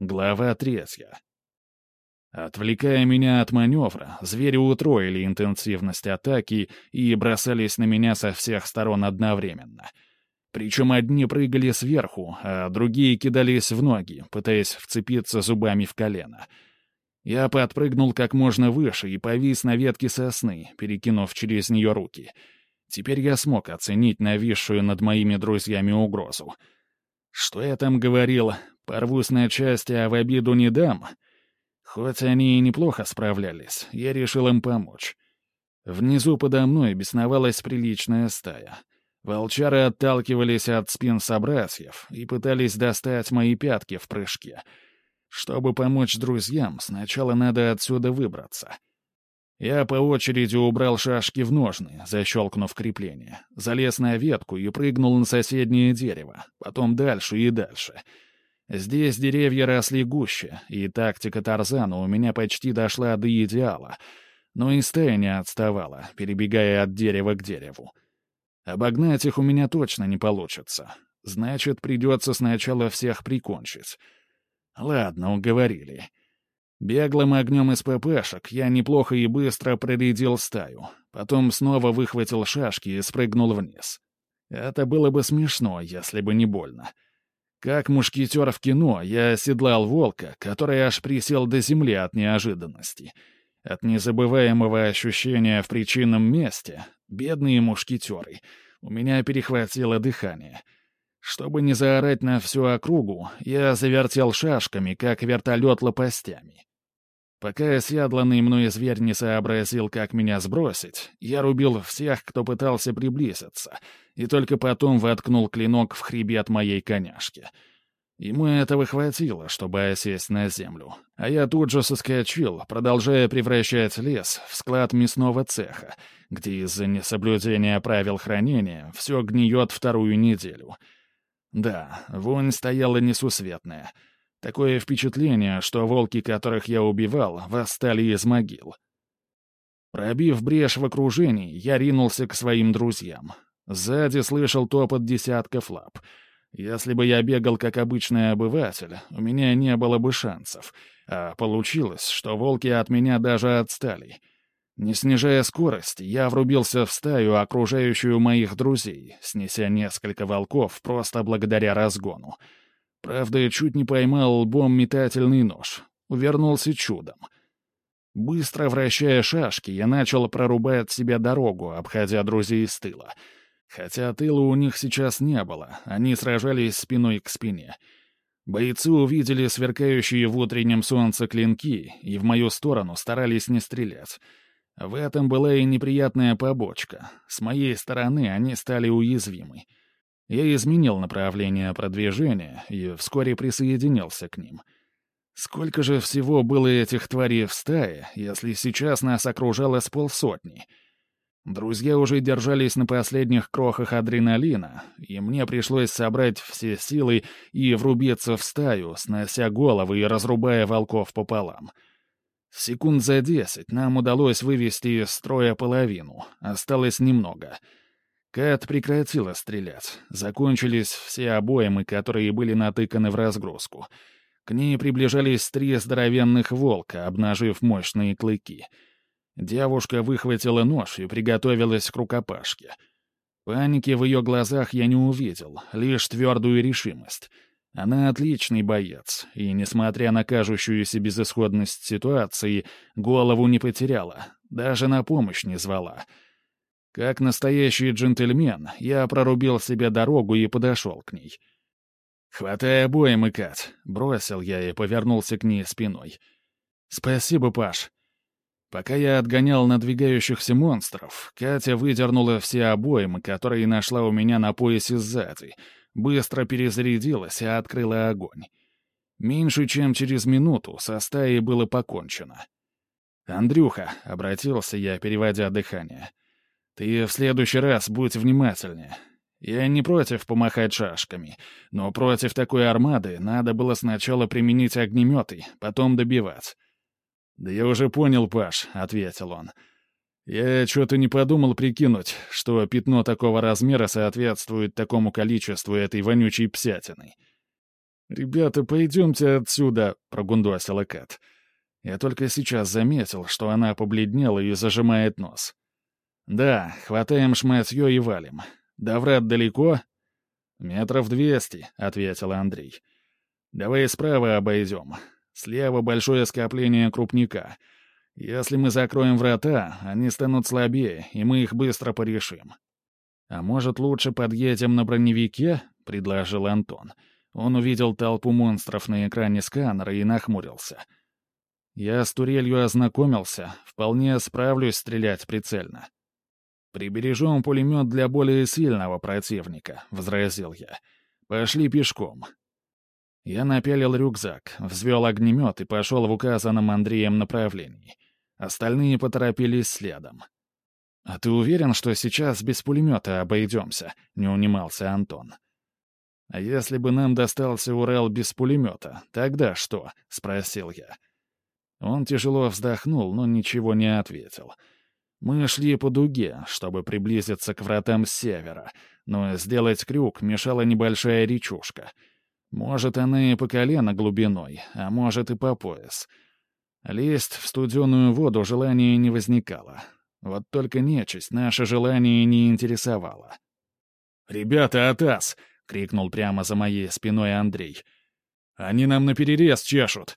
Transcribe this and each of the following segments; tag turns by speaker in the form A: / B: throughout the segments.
A: Глава третья. Отвлекая меня от маневра, звери утроили интенсивность атаки и бросались на меня со всех сторон одновременно. Причем одни прыгали сверху, а другие кидались в ноги, пытаясь вцепиться зубами в колено. Я подпрыгнул как можно выше и повис на ветке сосны, перекинув через нее руки. Теперь я смог оценить нависшую над моими друзьями угрозу. Что я там говорил? Порвусь на части, а в обиду не дам? Хоть они и неплохо справлялись, я решил им помочь. Внизу подо мной бесновалась приличная стая. Волчары отталкивались от спин собратьев и пытались достать мои пятки в прыжке. Чтобы помочь друзьям, сначала надо отсюда выбраться. Я по очереди убрал шашки в ножны, защелкнув крепление, залез на ветку и прыгнул на соседнее дерево, потом дальше и дальше — Здесь деревья росли гуще, и тактика Тарзана у меня почти дошла до идеала. Но и стая не отставала, перебегая от дерева к дереву. Обогнать их у меня точно не получится. Значит, придется сначала всех прикончить. Ладно, уговорили. Беглым огнем из ППшек я неплохо и быстро проредил стаю. Потом снова выхватил шашки и спрыгнул вниз. Это было бы смешно, если бы не больно. — как мушкетер в кино, я оседлал волка, который аж присел до земли от неожиданности. От незабываемого ощущения в причинном месте, бедные мушкетеры, у меня перехватило дыхание. Чтобы не заорать на всю округу, я завертел шашками, как вертолет лопастями. Пока осядланный мной зверь не сообразил, как меня сбросить, я рубил всех, кто пытался приблизиться, и только потом воткнул клинок в хребет моей коняшки. Ему этого хватило, чтобы осесть на землю. А я тут же соскочил, продолжая превращать лес в склад мясного цеха, где из-за несоблюдения правил хранения все гниет вторую неделю. Да, вонь стояла несусветная — Такое впечатление, что волки, которых я убивал, восстали из могил. Пробив брешь в окружении, я ринулся к своим друзьям. Сзади слышал топот десятков лап. Если бы я бегал как обычный обыватель, у меня не было бы шансов. А получилось, что волки от меня даже отстали. Не снижая скорости, я врубился в стаю, окружающую моих друзей, снеся несколько волков просто благодаря разгону. Правда, чуть не поймал лбом метательный нож. Увернулся чудом. Быстро вращая шашки, я начал прорубать себе дорогу, обходя друзей с тыла. Хотя тыла у них сейчас не было, они сражались спиной к спине. Бойцы увидели сверкающие в утреннем солнце клинки и в мою сторону старались не стрелять. В этом была и неприятная побочка. С моей стороны они стали уязвимы. Я изменил направление продвижения и вскоре присоединился к ним. Сколько же всего было этих тварей в стае, если сейчас нас окружало с полсотни? Друзья уже держались на последних крохах адреналина, и мне пришлось собрать все силы и врубиться в стаю, снося головы и разрубая волков пополам. Секунд за десять нам удалось вывести из строя половину, осталось немного — Кэт прекратила стрелять. Закончились все обоймы, которые были натыканы в разгрузку. К ней приближались три здоровенных волка, обнажив мощные клыки. Девушка выхватила нож и приготовилась к рукопашке. Паники в ее глазах я не увидел, лишь твердую решимость. Она отличный боец, и, несмотря на кажущуюся безысходность ситуации, голову не потеряла, даже на помощь не звала — как настоящий джентльмен, я прорубил себе дорогу и подошел к ней. «Хватай обоим, Кат!» — бросил я и повернулся к ней спиной. «Спасибо, Паш». Пока я отгонял надвигающихся монстров, Катя выдернула все обоймы, которые нашла у меня на поясе сзади, быстро перезарядилась и открыла огонь. Меньше чем через минуту со стаей было покончено. «Андрюха», — обратился я, переводя дыхание, — ты в следующий раз будь внимательнее. Я не против помахать шашками, но против такой армады надо было сначала применить огнеметы, потом добивать. «Да я уже понял, Паш», — ответил он. «Я что-то не подумал прикинуть, что пятно такого размера соответствует такому количеству этой вонючей псятины». «Ребята, пойдемте отсюда», — прогундосила Кэт. Я только сейчас заметил, что она побледнела и зажимает нос. «Да, хватаем шматье и валим. До врат далеко?» «Метров двести», — ответил Андрей. «Давай справа обойдем. Слева большое скопление крупника. Если мы закроем врата, они станут слабее, и мы их быстро порешим». «А может, лучше подъедем на броневике?» — предложил Антон. Он увидел толпу монстров на экране сканера и нахмурился. «Я с турелью ознакомился, вполне справлюсь стрелять прицельно». «Прибережем пулемет для более сильного противника», — возразил я. «Пошли пешком». Я напялил рюкзак, взвел огнемет и пошел в указанном Андреем направлении. Остальные поторопились следом. «А ты уверен, что сейчас без пулемета обойдемся?» — не унимался Антон. «А если бы нам достался Урал без пулемета, тогда что?» — спросил я. Он тяжело вздохнул, но ничего не ответил. Мы шли по дуге, чтобы приблизиться к вратам с севера, но сделать крюк мешала небольшая речушка. Может, она и по колено глубиной, а может и по пояс. Лезть в студеную воду желания не возникало. Вот только нечисть наше желание не интересовало. «Ребята, Атас!» — крикнул прямо за моей спиной Андрей. «Они нам наперерез чешут.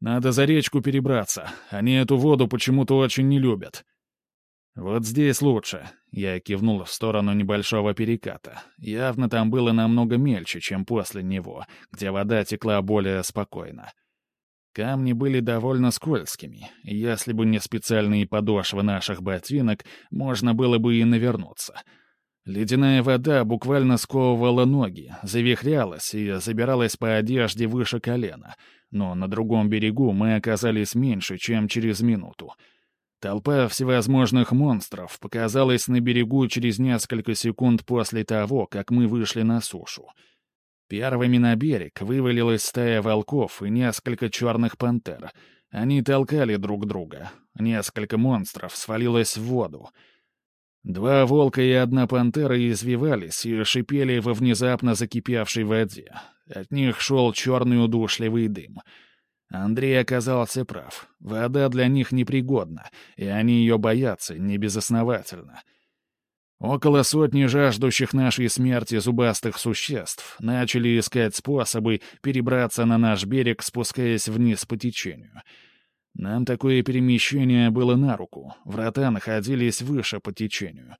A: Надо за речку перебраться. Они эту воду почему-то очень не любят». «Вот здесь лучше», — я кивнул в сторону небольшого переката. Явно там было намного мельче, чем после него, где вода текла более спокойно. Камни были довольно скользкими, если бы не специальные подошвы наших ботинок, можно было бы и навернуться. Ледяная вода буквально сковывала ноги, завихрялась и забиралась по одежде выше колена, но на другом берегу мы оказались меньше, чем через минуту — Толпа всевозможных монстров показалась на берегу через несколько секунд после того, как мы вышли на сушу. Первыми на берег вывалилась стая волков и несколько черных пантер. Они толкали друг друга. Несколько монстров свалилось в воду. Два волка и одна пантера извивались и шипели во внезапно закипевшей воде. От них шел черный удушливый дым — Андрей оказался прав. Вода для них непригодна, и они ее боятся небезосновательно. Около сотни жаждущих нашей смерти зубастых существ начали искать способы перебраться на наш берег, спускаясь вниз по течению. Нам такое перемещение было на руку, врата находились выше по течению.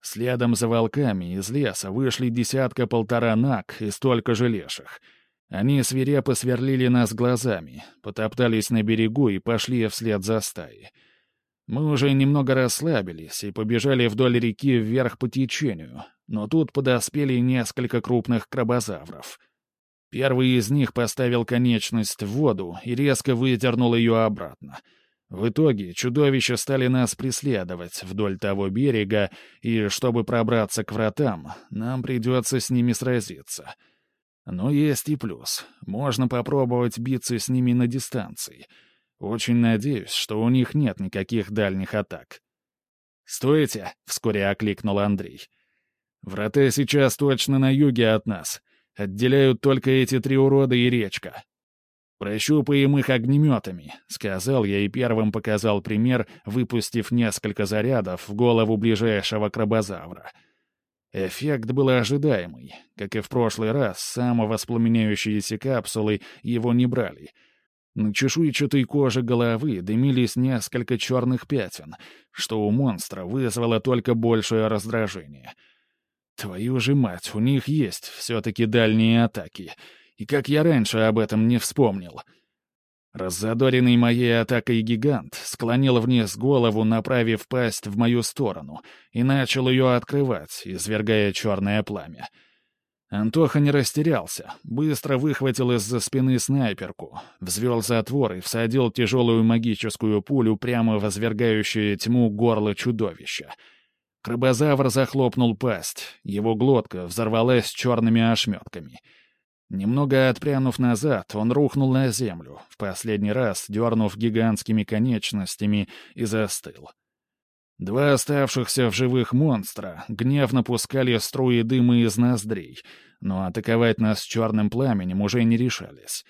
A: Следом за волками из леса вышли десятка-полтора наг и столько же леших — они свирепо сверлили нас глазами, потоптались на берегу и пошли вслед за стаей. Мы уже немного расслабились и побежали вдоль реки вверх по течению, но тут подоспели несколько крупных крабозавров. Первый из них поставил конечность в воду и резко выдернул ее обратно. В итоге чудовища стали нас преследовать вдоль того берега, и чтобы пробраться к вратам, нам придется с ними сразиться — но есть и плюс. Можно попробовать биться с ними на дистанции. Очень надеюсь, что у них нет никаких дальних атак. «Стойте!» — вскоре окликнул Андрей. «Врата сейчас точно на юге от нас. Отделяют только эти три урода и речка. Прощупаем их огнеметами», — сказал я и первым показал пример, выпустив несколько зарядов в голову ближайшего крабозавра — Эффект был ожидаемый. Как и в прошлый раз, самовоспламеняющиеся капсулы его не брали. На чешуйчатой коже головы дымились несколько черных пятен, что у монстра вызвало только большее раздражение. Твою же мать, у них есть все-таки дальние атаки. И как я раньше об этом не вспомнил — Раззадоренный моей атакой гигант склонил вниз голову, направив пасть в мою сторону, и начал ее открывать, извергая черное пламя. Антоха не растерялся, быстро выхватил из-за спины снайперку, взвел затвор и всадил тяжелую магическую пулю прямо в извергающее тьму горло чудовища. Крабозавр захлопнул пасть, его глотка взорвалась черными ошметками — Немного отпрянув назад, он рухнул на землю, в последний раз дернув гигантскими конечностями, и застыл. Два оставшихся в живых монстра гневно пускали струи дыма из ноздрей, но атаковать нас черным пламенем уже не решались.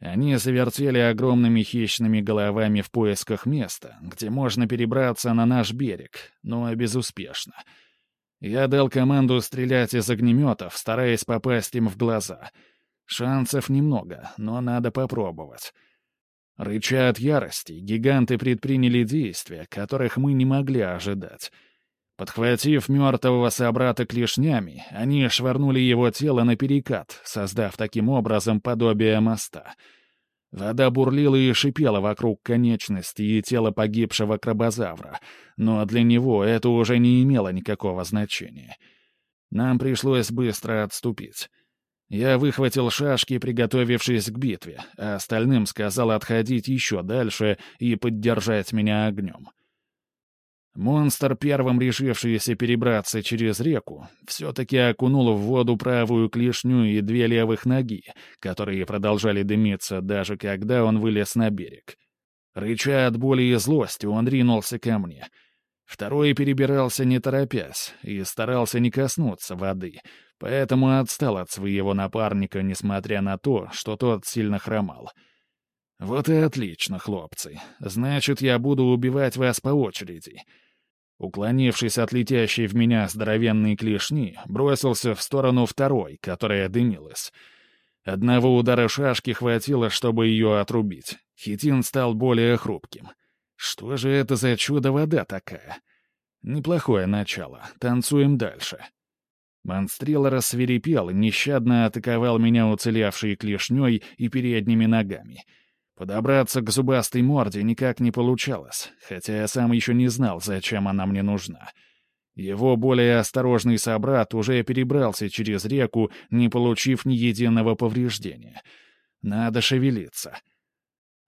A: Они завертели огромными хищными головами в поисках места, где можно перебраться на наш берег, но безуспешно. Я дал команду стрелять из огнеметов, стараясь попасть им в глаза. Шансов немного, но надо попробовать. Рыча от ярости, гиганты предприняли действия, которых мы не могли ожидать. Подхватив мертвого собрата клешнями, они швырнули его тело на перекат, создав таким образом подобие моста. Вода бурлила и шипела вокруг конечности и тела погибшего крабозавра, но для него это уже не имело никакого значения. Нам пришлось быстро отступить. Я выхватил шашки, приготовившись к битве, а остальным сказал отходить еще дальше и поддержать меня огнем. Монстр, первым решившийся перебраться через реку, все-таки окунул в воду правую клешню и две левых ноги, которые продолжали дымиться, даже когда он вылез на берег. Рыча от боли и злости, он ринулся ко мне. Второй перебирался не торопясь и старался не коснуться воды — поэтому отстал от своего напарника, несмотря на то, что тот сильно хромал. «Вот и отлично, хлопцы. Значит, я буду убивать вас по очереди». Уклонившись от летящей в меня здоровенной клешни, бросился в сторону второй, которая дымилась. Одного удара шашки хватило, чтобы ее отрубить. Хитин стал более хрупким. Что же это за чудо-вода такая? Неплохое начало. Танцуем дальше. Монстрил рассверепел нещадно атаковал меня уцелевшей клешней и передними ногами. Подобраться к зубастой морде никак не получалось, хотя я сам еще не знал, зачем она мне нужна. Его более осторожный собрат уже перебрался через реку, не получив ни единого повреждения. Надо шевелиться.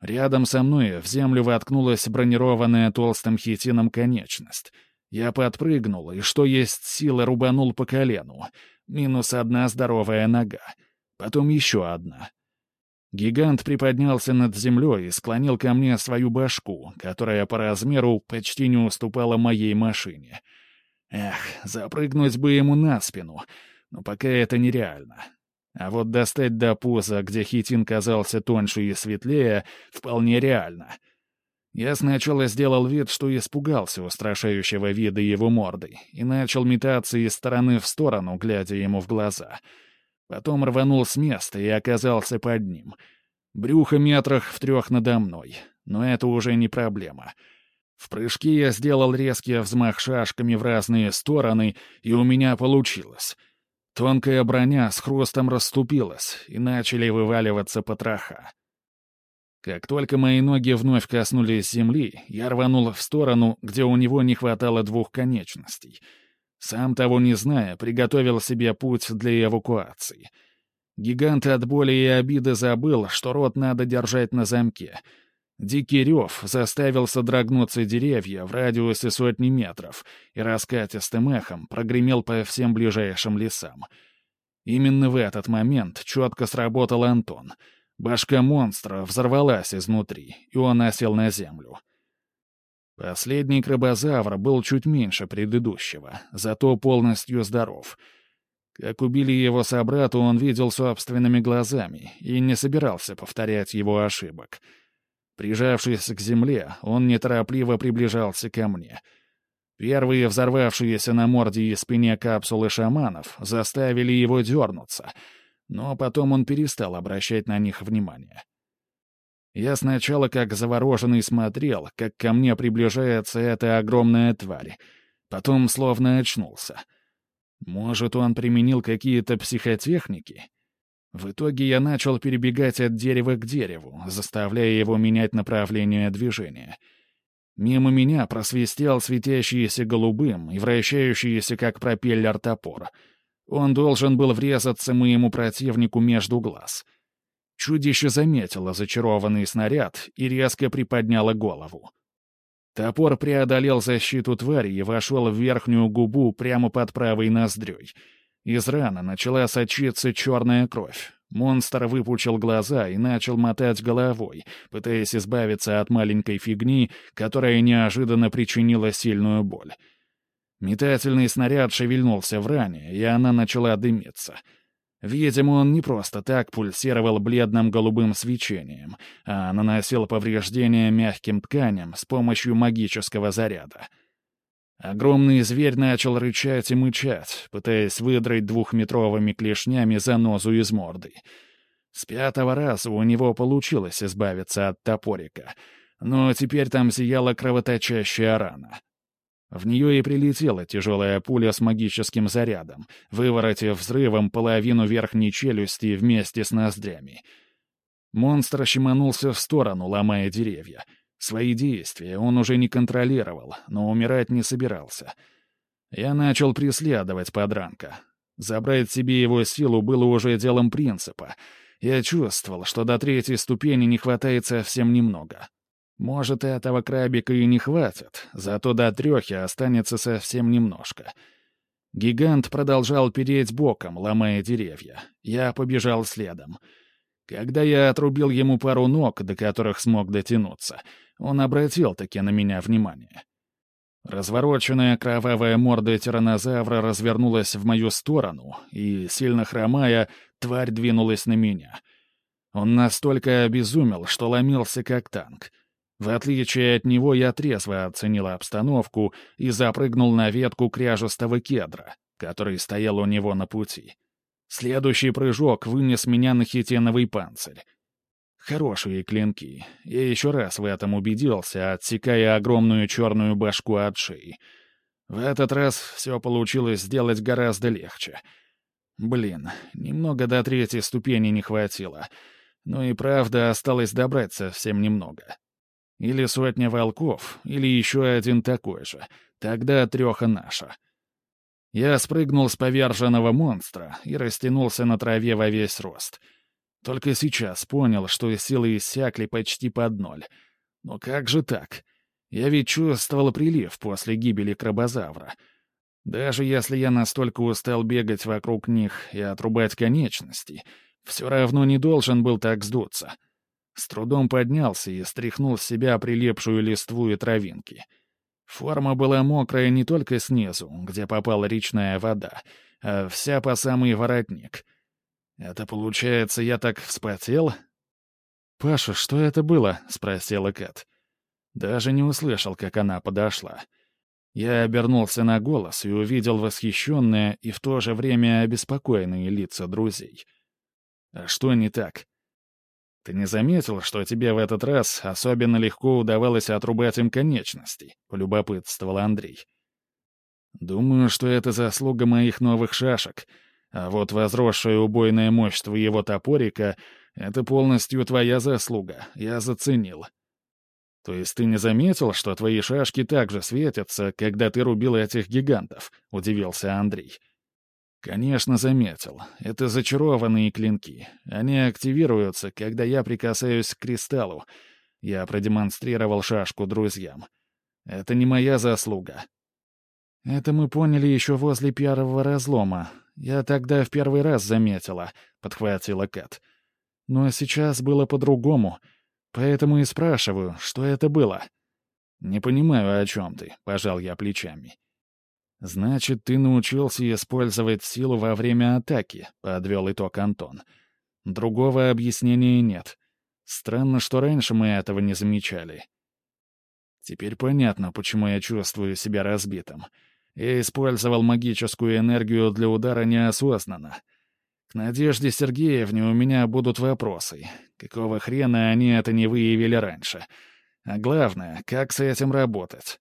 A: Рядом со мной в землю воткнулась бронированная толстым хитином конечность — я подпрыгнул и, что есть силы, рубанул по колену. Минус одна здоровая нога. Потом еще одна. Гигант приподнялся над землей и склонил ко мне свою башку, которая по размеру почти не уступала моей машине. Эх, запрыгнуть бы ему на спину, но пока это нереально. А вот достать до пуза, где хитин казался тоньше и светлее, вполне реально — я сначала сделал вид, что испугался устрашающего вида его морды, и начал метаться из стороны в сторону, глядя ему в глаза. Потом рванул с места и оказался под ним. Брюхо метрах в трех надо мной, но это уже не проблема. В прыжке я сделал резкий взмах шашками в разные стороны, и у меня получилось. Тонкая броня с хрустом расступилась, и начали вываливаться потроха. Как только мои ноги вновь коснулись земли, я рванул в сторону, где у него не хватало двух конечностей. Сам того не зная, приготовил себе путь для эвакуации. Гигант от боли и обиды забыл, что рот надо держать на замке. Дикий рев заставил содрогнуться деревья в радиусе сотни метров и раскатистым эхом прогремел по всем ближайшим лесам. Именно в этот момент четко сработал Антон — Башка монстра взорвалась изнутри, и он осел на землю. Последний крабозавр был чуть меньше предыдущего, зато полностью здоров. Как убили его собрату, он видел собственными глазами и не собирался повторять его ошибок. Прижавшись к земле, он неторопливо приближался ко мне. Первые взорвавшиеся на морде и спине капсулы шаманов заставили его дернуться — но потом он перестал обращать на них внимание. Я сначала как завороженный смотрел, как ко мне приближается эта огромная тварь, потом словно очнулся. Может, он применил какие-то психотехники? В итоге я начал перебегать от дерева к дереву, заставляя его менять направление движения. Мимо меня просвистел светящийся голубым и вращающийся как пропеллер топор — он должен был врезаться моему противнику между глаз. Чудище заметило зачарованный снаряд и резко приподняло голову. Топор преодолел защиту твари и вошел в верхнюю губу прямо под правой ноздрёй. Из раны начала сочиться черная кровь. Монстр выпучил глаза и начал мотать головой, пытаясь избавиться от маленькой фигни, которая неожиданно причинила сильную боль. Метательный снаряд шевельнулся в ране, и она начала дымиться. Видимо, он не просто так пульсировал бледным голубым свечением, а наносил повреждения мягким тканям с помощью магического заряда. Огромный зверь начал рычать и мычать, пытаясь выдрать двухметровыми клешнями занозу из морды. С пятого раза у него получилось избавиться от топорика, но теперь там зияла кровоточащая рана. В нее и прилетела тяжелая пуля с магическим зарядом, выворотив взрывом половину верхней челюсти вместе с ноздрями. Монстр щеманулся в сторону, ломая деревья — Свои действия он уже не контролировал, но умирать не собирался. Я начал преследовать подранка. Забрать себе его силу было уже делом принципа. Я чувствовал, что до третьей ступени не хватает совсем немного. Может, этого крабика и не хватит, зато до трехи останется совсем немножко. Гигант продолжал переть боком, ломая деревья. Я побежал следом. Когда я отрубил ему пару ног, до которых смог дотянуться — он обратил-таки на меня внимание. Развороченная кровавая морда тиранозавра развернулась в мою сторону, и, сильно хромая, тварь двинулась на меня. Он настолько обезумел, что ломился как танк. В отличие от него, я трезво оценил обстановку и запрыгнул на ветку кряжестого кедра, который стоял у него на пути. Следующий прыжок вынес меня на хитиновый панцирь. Хорошие клинки. Я еще раз в этом убедился, отсекая огромную черную башку от шеи. В этот раз все получилось сделать гораздо легче. Блин, немного до третьей ступени не хватило. Но и правда осталось добрать совсем немного. Или сотня волков, или еще один такой же. Тогда треха наша. Я спрыгнул с поверженного монстра и растянулся на траве во весь рост — только сейчас понял, что силы иссякли почти под ноль. Но как же так? Я ведь чувствовал прилив после гибели крабозавра. Даже если я настолько устал бегать вокруг них и отрубать конечности, все равно не должен был так сдуться. С трудом поднялся и стряхнул с себя прилепшую листву и травинки. Форма была мокрая не только снизу, где попала речная вода, а вся по самый воротник — это получается, я так вспотел? «Паша, что это было?» — спросила Кэт. Даже не услышал, как она подошла. Я обернулся на голос и увидел восхищенные и в то же время обеспокоенные лица друзей. «А что не так?» «Ты не заметил, что тебе в этот раз особенно легко удавалось отрубать им конечности?» — полюбопытствовал Андрей. «Думаю, что это заслуга моих новых шашек», а вот возросшая убойная мощь твоего топорика — это полностью твоя заслуга, я заценил. То есть ты не заметил, что твои шашки также светятся, когда ты рубил этих гигантов? — удивился Андрей. Конечно, заметил. Это зачарованные клинки. Они активируются, когда я прикасаюсь к кристаллу. Я продемонстрировал шашку друзьям. Это не моя заслуга. Это мы поняли еще возле первого разлома, я тогда в первый раз заметила», — подхватила Кэт. «Но сейчас было по-другому, поэтому и спрашиваю, что это было». «Не понимаю, о чем ты», — пожал я плечами. «Значит, ты научился использовать силу во время атаки», — подвел итог Антон. «Другого объяснения нет. Странно, что раньше мы этого не замечали». Теперь понятно, почему я чувствую себя разбитым. Я использовал магическую энергию для удара неосознанно. К Надежде Сергеевне у меня будут вопросы. Какого хрена они это не выявили раньше? А главное, как с этим работать?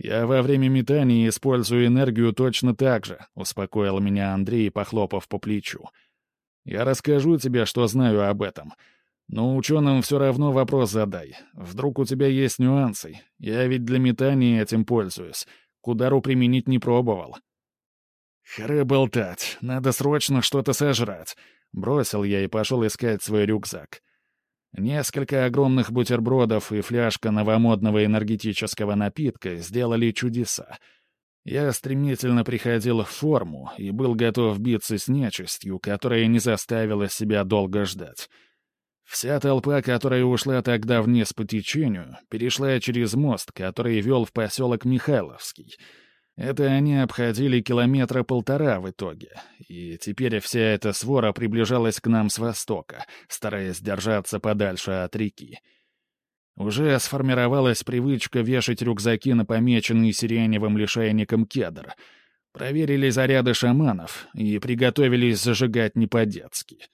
A: «Я во время метания использую энергию точно так же», — успокоил меня Андрей, похлопав по плечу. «Я расскажу тебе, что знаю об этом. Но ученым все равно вопрос задай. Вдруг у тебя есть нюансы? Я ведь для метания этим пользуюсь. К удару применить не пробовал. «Хры болтать, надо срочно что-то сожрать», — бросил я и пошел искать свой рюкзак. Несколько огромных бутербродов и фляжка новомодного энергетического напитка сделали чудеса. Я стремительно приходил в форму и был готов биться с нечистью, которая не заставила себя долго ждать. Вся толпа, которая ушла тогда вниз по течению, перешла через мост, который вел в поселок Михайловский. Это они обходили километра полтора в итоге, и теперь вся эта свора приближалась к нам с востока, стараясь держаться подальше от реки. Уже сформировалась привычка вешать рюкзаки на помеченный сиреневым лишайником кедр. Проверили заряды шаманов и приготовились зажигать не по-детски.